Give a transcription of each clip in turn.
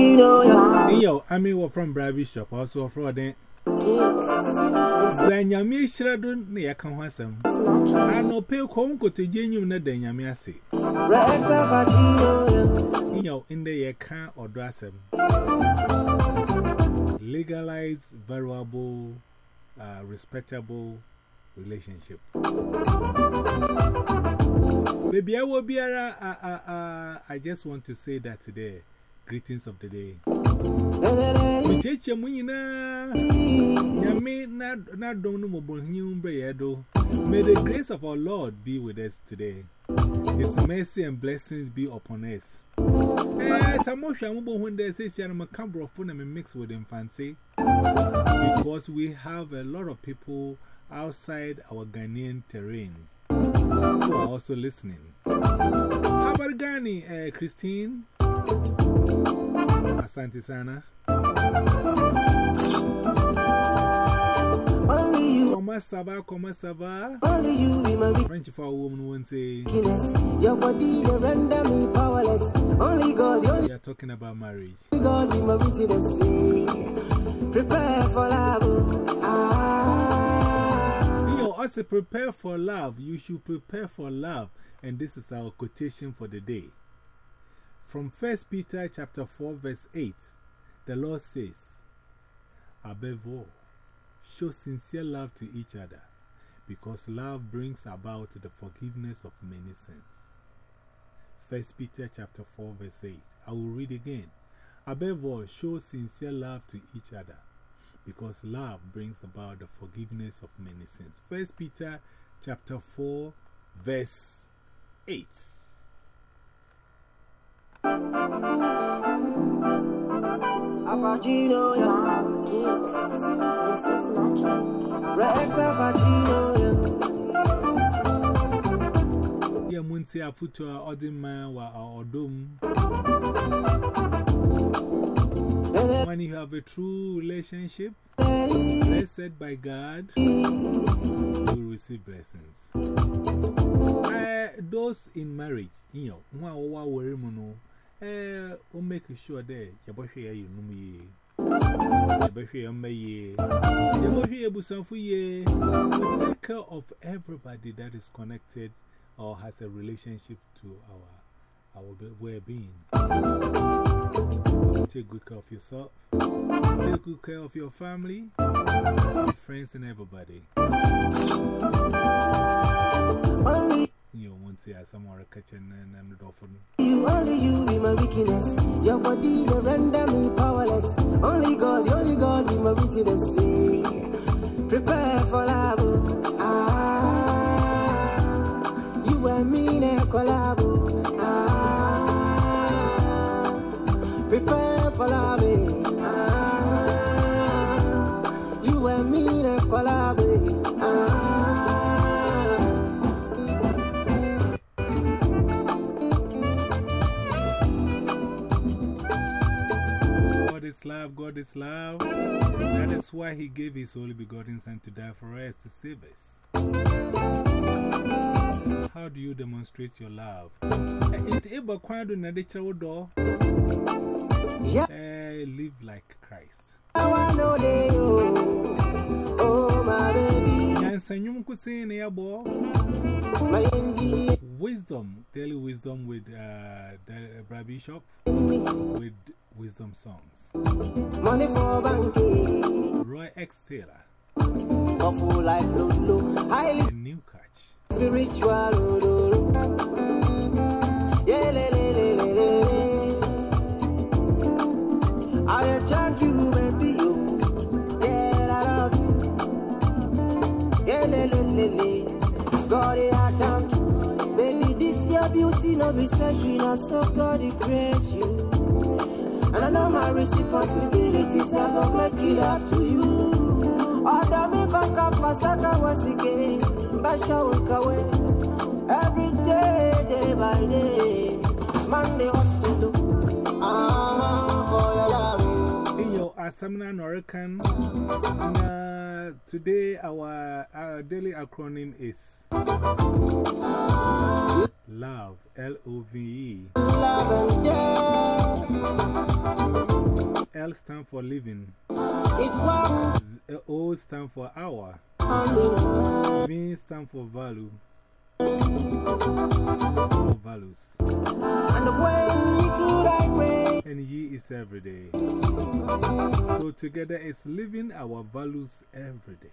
Yo, I mean, we're from Brabby Shop, also from there. Zanyami Shradun, near Conwasam. I know pay Conco to genuine na Danyami say. Yo, in the year can or drasem. Legalize valuable, uh, respectable relationship. Baby, I will be a, uh, uh, I just want to say that today. Greetings of the day. Ucheche munyina. Nyame na na dom no mobonhi umbre yedo. May the grace of our Lord be with us today. His mercy and blessings be upon us. Eh, some of you when they say, "See, I'm a camera phone and mix with them fancy." Because we have a lot of people outside our Ghanaian terrain who are also listening. How about Ghani, uh, Christine? Asante Sana. Comment ça va? Comment ça va? Only you be my French for a woman won't say. Your body, they render me powerless. Only God, only are talking about marriage. God be my witness. Prepare for love. Ah. You know, also prepare for love. You should prepare for love. And this is our quotation for the day. From 1 Peter chapter 4 verse 8, the Lord says, Above all, show sincere love to each other, because love brings about the forgiveness of many sins. 1 Peter chapter 4 verse 8. I will read again. Above all, show sincere love to each other, because love brings about the forgiveness of many sins. 1 Peter chapter 4 verse 8. Yeah. This is magic. Rex Apagino, yeah. Yeah, Munsi Afutu, Odin wa Odum. When you have a true relationship, blessed by God, you receive blessings. Uh, those in marriage, you know, one or worry mono, eh, will make sure that your boy here you know me. Take care of everybody that is connected or has a relationship to our our well being. Take good care of yourself, take good care of your family, friends, and everybody. See some more kitchen and often. you, only you in my weakness. Your body, they render me powerless. Only God, the only God in my weakness. Prepare for love. Ah, you and me, ne is love, God is love. That is why He gave His only begotten Son to die for us, to save us. How do you demonstrate your love? It able quando na de door. Yeah. Eh, live like Christ. I know they oh, oh my baby, And Sanyum Kusin, Yabo. my NG, Wisdom, daily wisdom with uh, the Brabby Shop with wisdom songs. money for banking, Roy X Taylor, awful like Lulu, highly and New Catch. spiritual, oh, oh, oh. yeah, le, le, le, le, le, le. I thank you, baby, you, yeah, I love you, yeah, le, le, le, le. God, I thank you, baby, this your beauty, no be surgery, not so God, He create you. And I know my responsibilities, I go make it up to you. Order me come come for second was again, Basha will Every day, day by day, Monday hustle. Ah, for your love. In your Asamna Norican. Today, our, our daily acronym is LOVE, L O V E. L stand for living, O stand for hour. V stand for value. Values. And the way to thy way. And ye is every day. So together it's living our values every day.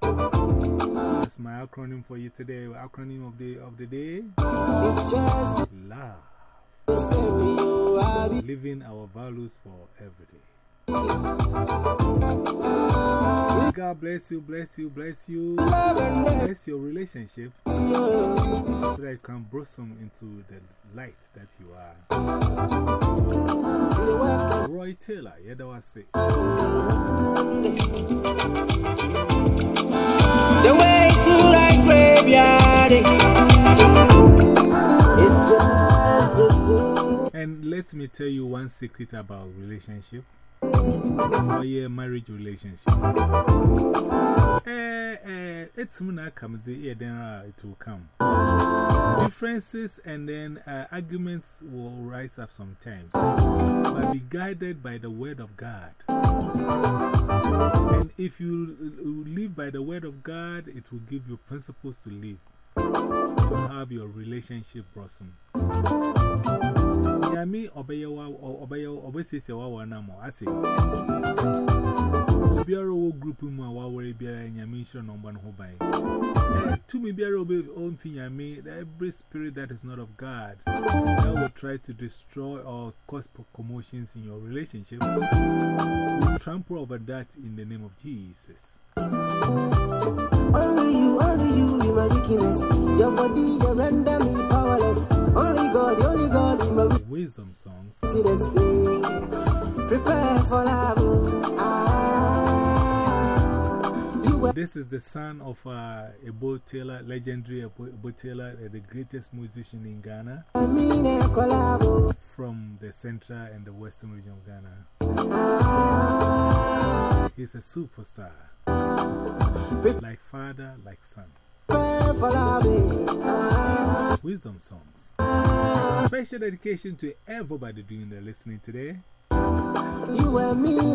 That's my acronym for you today. Acronym of the, of the day It's just Love. the same you are. Living our values for every day. God bless you, bless you, bless you. Love and death. Bless your relationship so that you can blossom into the light that you are. Roy Taylor, yeah, that was it. The way to thy graveyard It's just the same And let me tell you one secret about relationship. Or yeah, marriage relationship. Eh, eh, it's when comes here, then uh, it will come. Differences and then uh, arguments will rise up sometimes. But be guided by the word of God. And if you live by the word of God, it will give you principles to live, to have your relationship blossom. Yami obeyewa obeyewa obesese wa wana mo ase. Obiara wo group mu a wawore biara nyame nshiro no mba no ho ban. To me biara obe onfi nyame every spirit that is not of God that will try to destroy or cause commotions in your relationship we trample over that in the name of Jesus. Only you, only you in my weakness. Your body, they render me powerless. Only God, only God. in my Wisdom songs to the sea. Prepare for love. Ah, This is the son of uh, Ebo Taylor, legendary Ebo, Ebo Taylor, uh, the greatest musician in Ghana. a from the central and the western region of Ghana. Ah, He's a superstar, like father, like son. Wisdom songs. Special dedication to everybody doing the listening today. you and me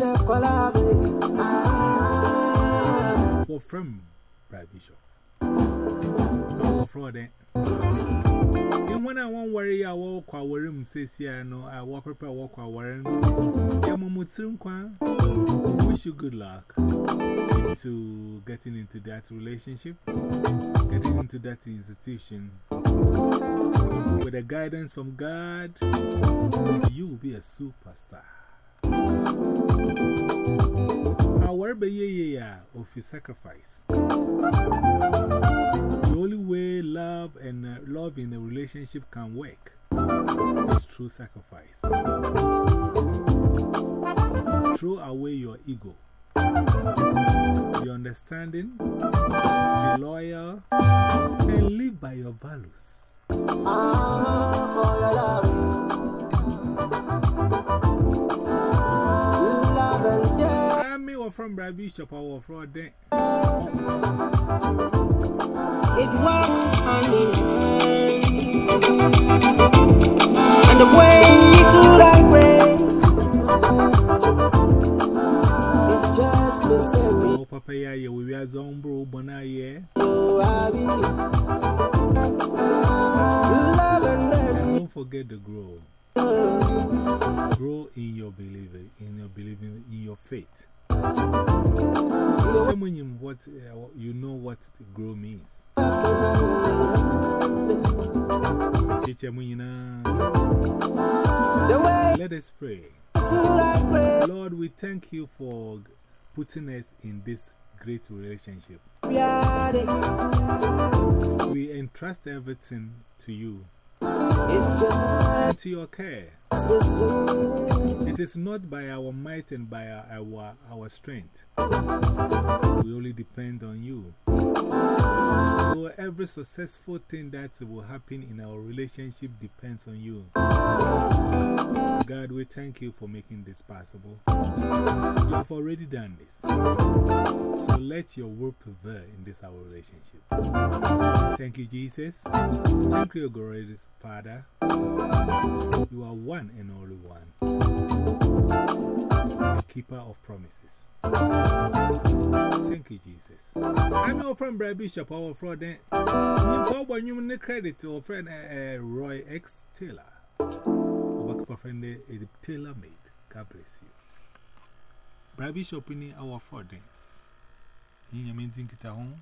For from Brad Bishop. For fraud. And when I won't worry, I walk our room, says here, no, I walk prepare walk our room. Yamamutsun Kwan. Wish you good luck into getting into that relationship, getting into that institution. With the guidance from God, you will be a superstar. However, yeah, yeah, yeah, of his sacrifice. The only way love and uh, love in a relationship can work is through sacrifice. Throw away your ego, be understanding, be loyal, and live by your values. From Bishop, or from there. It walks hand in hand. And the way to thy grave is just the same. Oh, Papa, yeah, yeah, we are Zombro, Bona, yeah. You are me. Love and death. Don't forget to grow. Grow in your believing, in your believing, in your faith. Tell me what uh, you know what grow means. Teacher, you know. The way Let us pray. to. Lord, we thank you for putting us in this great relationship. We entrust everything to you, into your care. It is not by our might and by our, our, strength. We only depend on you. So every successful thing that will happen in our relationship depends on you. God, we thank you for making this possible. You have already done this. So let your will prevail in this our relationship. Thank you, Jesus. Thank you, glorious Father. You are one and only one. The keeper of promises. Thank you, Jesus. I know from Brad Bishop, our fraud. Eh, you call when you credit to our friend uh, Roy X Taylor. Our friend is tailor made. God bless you. Brad Bishop in our fraud. In your meeting, main thing,